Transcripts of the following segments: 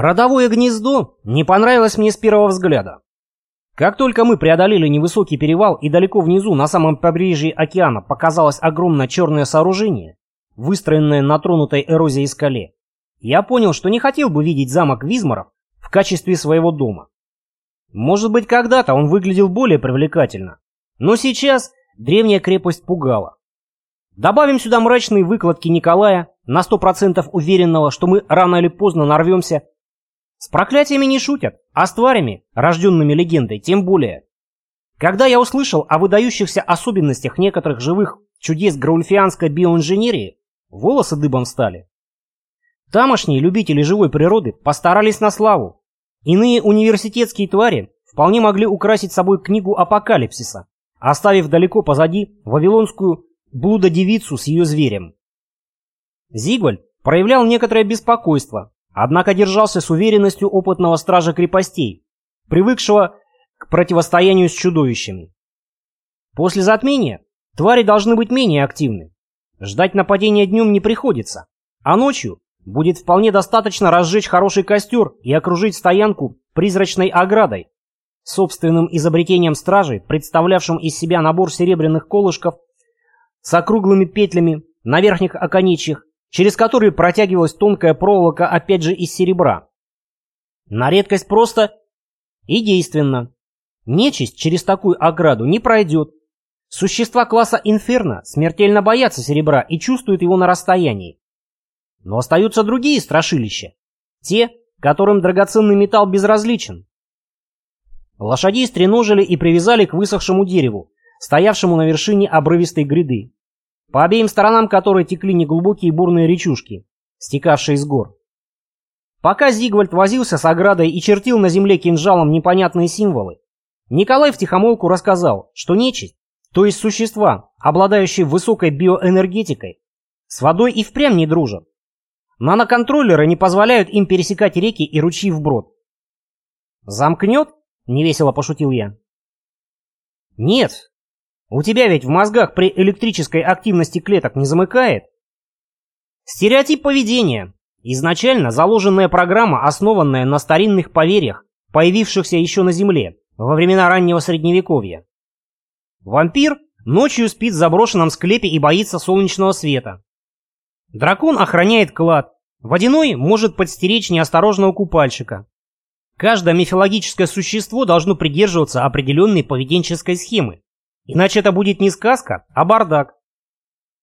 Родовое гнездо не понравилось мне с первого взгляда. Как только мы преодолели невысокий перевал и далеко внизу, на самом побережье океана, показалось огромное черное сооружение, выстроенное на тронутой эрозией скале, я понял, что не хотел бы видеть замок Визмаров в качестве своего дома. Может быть, когда-то он выглядел более привлекательно, но сейчас древняя крепость пугала. Добавим сюда мрачные выкладки Николая, на сто процентов уверенного, что мы рано или поздно нарвемся с проклятиями не шутят, а с тварями, рожденными легендой, тем более. Когда я услышал о выдающихся особенностях некоторых живых чудес граульфианской биоинженерии, волосы дыбом стали. Тамошние любители живой природы постарались на славу. Иные университетские твари вполне могли украсить собой книгу апокалипсиса, оставив далеко позади вавилонскую блудодевицу с ее зверем. Зигвальд проявлял некоторое беспокойство, Однако держался с уверенностью опытного стража крепостей, привыкшего к противостоянию с чудовищами. После затмения твари должны быть менее активны. Ждать нападения днем не приходится, а ночью будет вполне достаточно разжечь хороший костер и окружить стоянку призрачной оградой, собственным изобретением стражей, представлявшим из себя набор серебряных колышков с округлыми петлями на верхних оконечьях через который протягивалась тонкая проволока опять же из серебра. На редкость просто и действенно. Нечисть через такую ограду не пройдет. Существа класса Инферно смертельно боятся серебра и чувствуют его на расстоянии. Но остаются другие страшилища. Те, которым драгоценный металл безразличен. Лошадей стреножили и привязали к высохшему дереву, стоявшему на вершине обрывистой гряды по обеим сторонам которой текли неглубокие бурные речушки, стекавшие из гор. Пока Зигвальд возился с оградой и чертил на земле кинжалом непонятные символы, Николай втихомолку рассказал, что нечисть, то есть существа, обладающие высокой биоэнергетикой, с водой и впрямь не дружат. Наноконтроллеры не позволяют им пересекать реки и ручьи вброд. «Замкнет?» — невесело пошутил я. «Нет, у тебя ведь в мозгах при электрической активности клеток не замыкает? Стереотип поведения. Изначально заложенная программа, основанная на старинных поверьях, появившихся еще на Земле, во времена раннего Средневековья. Вампир ночью спит в заброшенном склепе и боится солнечного света. Дракон охраняет клад. Водяной может подстеречь неосторожного купальщика. Каждое мифологическое существо должно придерживаться определенной поведенческой схемы, Иначе это будет не сказка, а бардак.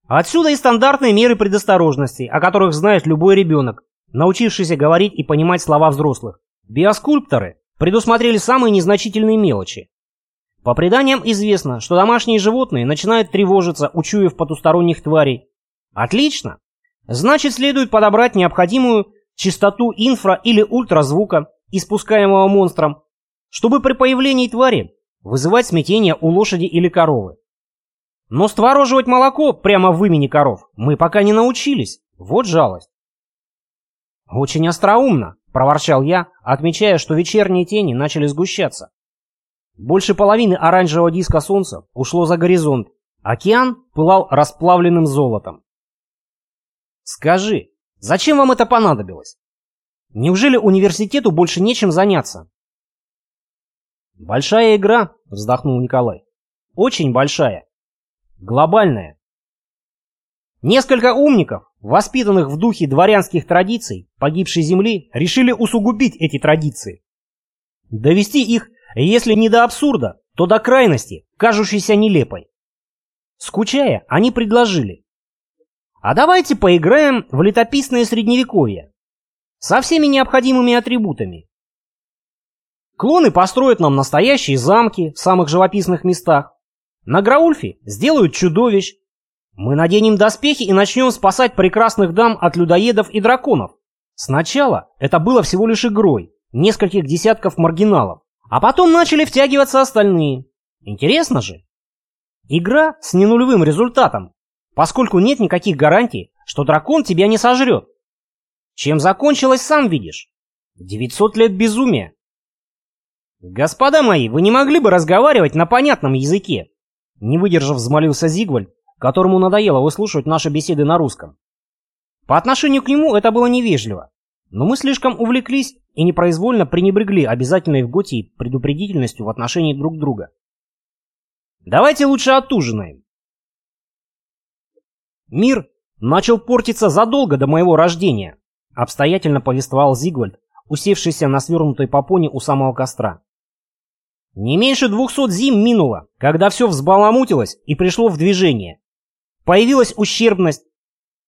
Отсюда и стандартные меры предосторожности, о которых знает любой ребенок, научившийся говорить и понимать слова взрослых. Биоскульпторы предусмотрели самые незначительные мелочи. По преданиям известно, что домашние животные начинают тревожиться, учуяв потусторонних тварей. Отлично! Значит, следует подобрать необходимую частоту инфра- или ультразвука, испускаемого монстром, чтобы при появлении твари вызывать смятение у лошади или коровы. Но створоживать молоко прямо в имени коров мы пока не научились. Вот жалость. «Очень остроумно», — проворчал я, отмечая, что вечерние тени начали сгущаться. Больше половины оранжевого диска солнца ушло за горизонт. Океан пылал расплавленным золотом. «Скажи, зачем вам это понадобилось? Неужели университету больше нечем заняться?» «Большая игра», — вздохнул Николай. «Очень большая. Глобальная. Несколько умников, воспитанных в духе дворянских традиций погибшей земли, решили усугубить эти традиции. Довести их, если не до абсурда, то до крайности, кажущейся нелепой. Скучая, они предложили. А давайте поиграем в летописное средневековье. Со всеми необходимыми атрибутами. Клоны построят нам настоящие замки в самых живописных местах. На Граульфе сделают чудовищ. Мы наденем доспехи и начнем спасать прекрасных дам от людоедов и драконов. Сначала это было всего лишь игрой, нескольких десятков маргиналов. А потом начали втягиваться остальные. Интересно же. Игра с ненулевым результатом, поскольку нет никаких гарантий, что дракон тебя не сожрет. Чем закончилось, сам видишь. 900 лет безумия. «Господа мои, вы не могли бы разговаривать на понятном языке?» Не выдержав, взмолился Зигвальд, которому надоело выслушивать наши беседы на русском. По отношению к нему это было невежливо, но мы слишком увлеклись и непроизвольно пренебрегли обязательной в Готии предупредительностью в отношении друг друга. Давайте лучше отужинаем. Мир начал портиться задолго до моего рождения, обстоятельно повествовал Зигвальд, усевшийся на свернутой попоне у самого костра. Не меньше двухсот зим минуло, когда все взбаламутилось и пришло в движение. Появилась ущербность.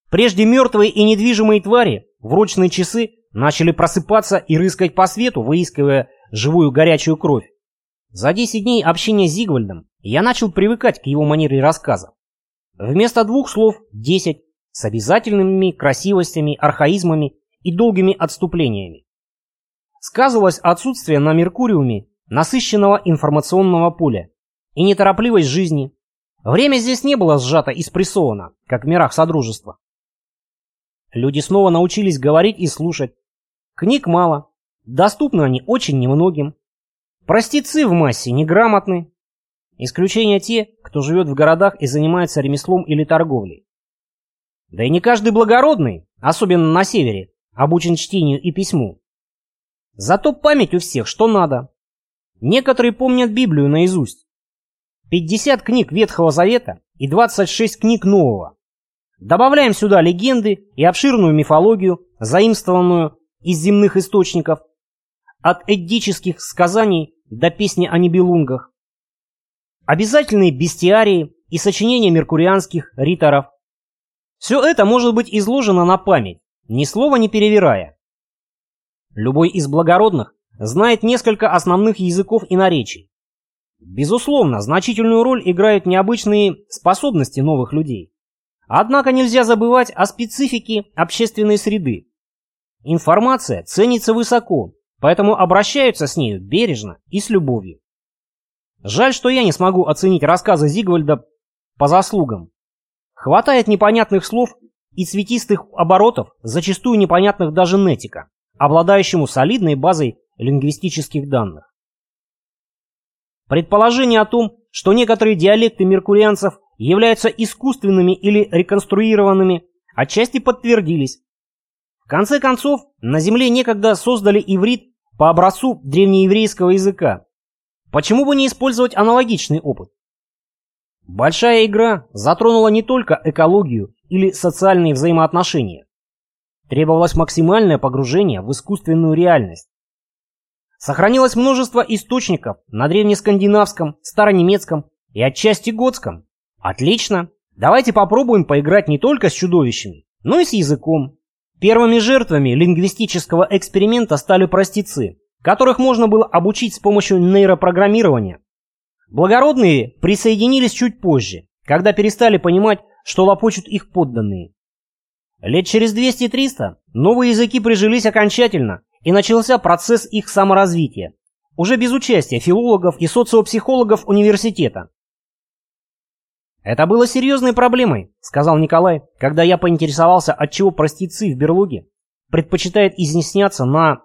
Прежде мертвые и недвижимые твари в ручные часы начали просыпаться и рыскать по свету, выискивая живую горячую кровь. За 10 дней общения с Зигвальдом я начал привыкать к его манере рассказа. Вместо двух слов – десять, с обязательными красивостями, архаизмами и долгими отступлениями. Сказывалось отсутствие на Меркуриуме насыщенного информационного поля и неторопливость жизни. Время здесь не было сжато и спрессовано, как в мирах Содружества. Люди снова научились говорить и слушать. Книг мало, доступны они очень немногим. Простецы в массе неграмотны. Исключение те, кто живет в городах и занимается ремеслом или торговлей. Да и не каждый благородный, особенно на севере, обучен чтению и письму. Зато память у всех что надо. Некоторые помнят Библию наизусть. 50 книг Ветхого Завета и 26 книг Нового. Добавляем сюда легенды и обширную мифологию, заимствованную из земных источников, от эддических сказаний до песни о небелунгах. Обязательные бестиарии и сочинения меркурианских риторов. Все это может быть изложено на память, ни слова не перевирая. Любой из благородных знает несколько основных языков и наречий. Безусловно, значительную роль играют необычные способности новых людей. Однако нельзя забывать о специфике общественной среды. Информация ценится высоко, поэтому обращаются с нею бережно и с любовью. Жаль, что я не смогу оценить рассказы Зигвальда по заслугам. Хватает непонятных слов и цветистых оборотов, зачастую непонятных даже Нетика, обладающему солидной базой лингвистических данных. Предположение о том, что некоторые диалекты меркурианцев являются искусственными или реконструированными, отчасти подтвердились. В конце концов, на Земле некогда создали иврит по образцу древнееврейского языка. Почему бы не использовать аналогичный опыт? Большая игра затронула не только экологию или социальные взаимоотношения. Требовалось максимальное погружение в искусственную реальность. Сохранилось множество источников на древнескандинавском, старонемецком и отчасти готском. Отлично. Давайте попробуем поиграть не только с чудовищами, но и с языком. Первыми жертвами лингвистического эксперимента стали простецы, которых можно было обучить с помощью нейропрограммирования. Благородные присоединились чуть позже, когда перестали понимать, что лопочут их подданные. Лет через 200-300 новые языки прижились окончательно и начался процесс их саморазвития, уже без участия филологов и социопсихологов университета. «Это было серьезной проблемой», — сказал Николай, когда я поинтересовался, отчего простецы в берлоге предпочитают изъясняться на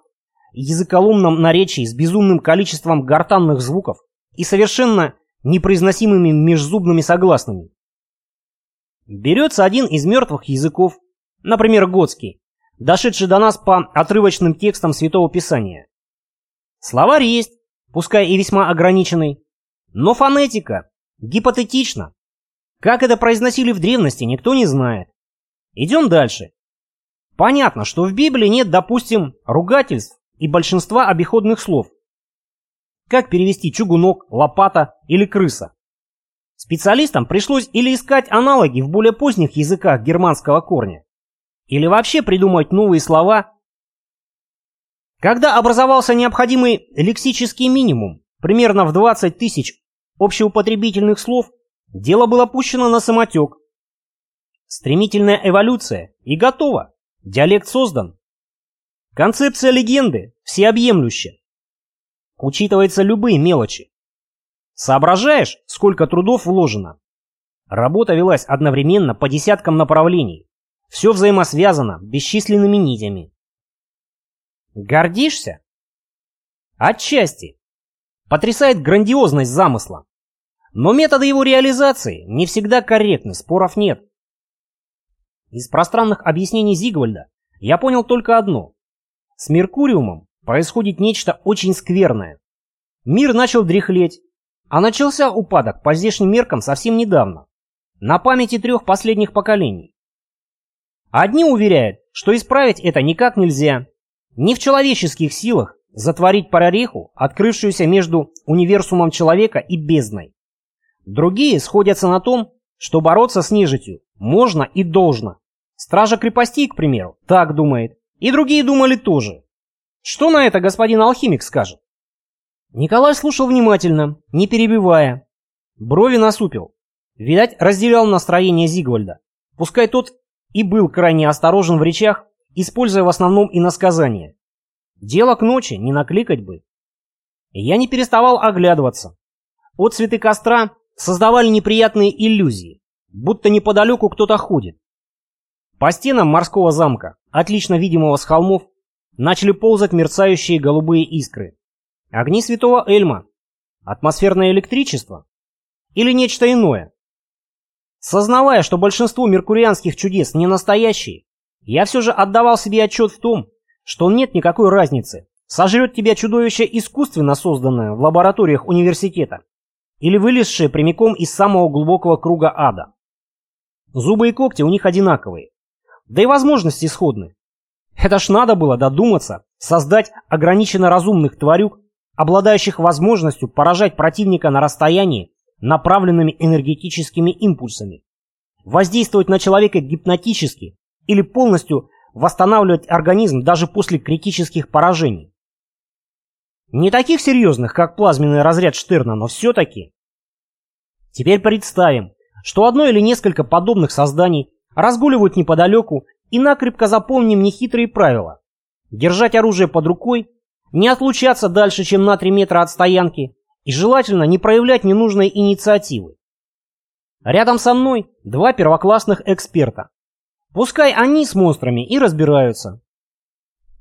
языколомном наречии с безумным количеством гортанных звуков и совершенно непроизносимыми межзубными согласными. Берется один из мертвых языков, например, готский, дошедший до нас по отрывочным текстам Святого Писания. Словарь есть, пускай и весьма ограниченный, но фонетика гипотетична. Как это произносили в древности, никто не знает. Идем дальше. Понятно, что в Библии нет, допустим, ругательств и большинства обиходных слов. Как перевести чугунок, лопата или крыса? Специалистам пришлось или искать аналоги в более поздних языках германского корня, или вообще придумать новые слова. Когда образовался необходимый лексический минимум, примерно в 20 тысяч общеупотребительных слов, дело было пущено на самотек. Стремительная эволюция и готово. Диалект создан. Концепция легенды всеобъемлющая. Учитываются любые мелочи. Соображаешь, сколько трудов вложено? Работа велась одновременно по десяткам направлений. Все взаимосвязано бесчисленными нитями. Гордишься? Отчасти. Потрясает грандиозность замысла. Но методы его реализации не всегда корректны, споров нет. Из пространных объяснений Зигвальда я понял только одно. С Меркуриумом происходит нечто очень скверное. Мир начал дряхлеть, а начался упадок по здешним меркам совсем недавно, на памяти трех последних поколений. Одни уверяют, что исправить это никак нельзя, не в человеческих силах затворить прореху, открывшуюся между универсумом человека и бездной. Другие сходятся на том, что бороться с нежитью можно и должно. Стража крепостей, к примеру, так думает. И другие думали тоже. Что на это господин алхимик скажет? Николай слушал внимательно, не перебивая. Брови насупил. Видать, разделял настроение Зигвальда. Пускай тот и был крайне осторожен в речах, используя в основном иносказания. Дело к ночи, не накликать бы. Я не переставал оглядываться. От костра создавали неприятные иллюзии, будто неподалеку кто-то ходит. По стенам морского замка, отлично видимого с холмов, начали ползать мерцающие голубые искры. Огни святого Эльма, атмосферное электричество или нечто иное. Сознавая, что большинство меркурианских чудес не настоящие, я все же отдавал себе отчет в том, что нет никакой разницы, сожрет тебя чудовище искусственно созданное в лабораториях университета или вылезшее прямиком из самого глубокого круга ада. Зубы и когти у них одинаковые, да и возможности сходны. Это ж надо было додуматься создать ограниченно разумных тварюк, обладающих возможностью поражать противника на расстоянии направленными энергетическими импульсами, воздействовать на человека гипнотически или полностью восстанавливать организм даже после критических поражений. Не таких серьезных, как плазменный разряд Штерна, но все-таки. Теперь представим, что одно или несколько подобных созданий разгуливают неподалеку и накрепко запомним нехитрые правила. Держать оружие под рукой, не отлучаться дальше, чем на 3 метра от стоянки и желательно не проявлять ненужной инициативы. Рядом со мной два первоклассных эксперта, Пускай они с монстрами и разбираются.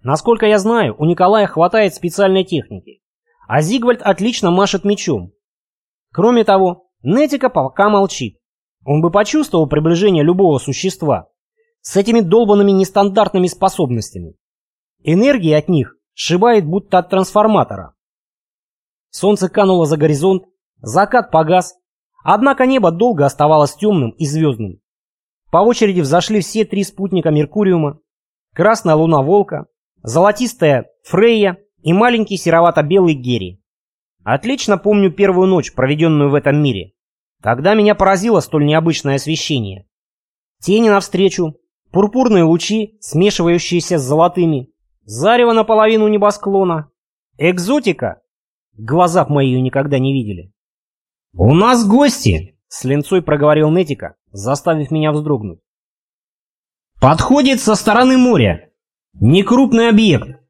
Насколько я знаю, у Николая хватает специальной техники, а Зигвальд отлично машет мечом. Кроме того, Нетика пока молчит. Он бы почувствовал приближение любого существа с этими долбанными нестандартными способностями. Энергия от них сшибает будто от трансформатора. Солнце кануло за горизонт, закат погас, однако небо долго оставалось темным и звездным. По очереди взошли все три спутника Меркуриума, красная луна Волка, золотистая Фрейя и маленький серовато-белый Герри. Отлично помню первую ночь, проведенную в этом мире. Тогда меня поразило столь необычное освещение. Тени навстречу, пурпурные лучи, смешивающиеся с золотыми, зарево наполовину небосклона. Экзотика! Глаза мои ее никогда не видели. «У нас гости!» — с линцой проговорил Нетика, заставив меня вздрогнуть. «Подходит со стороны моря. Некрупный объект.